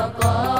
Allah.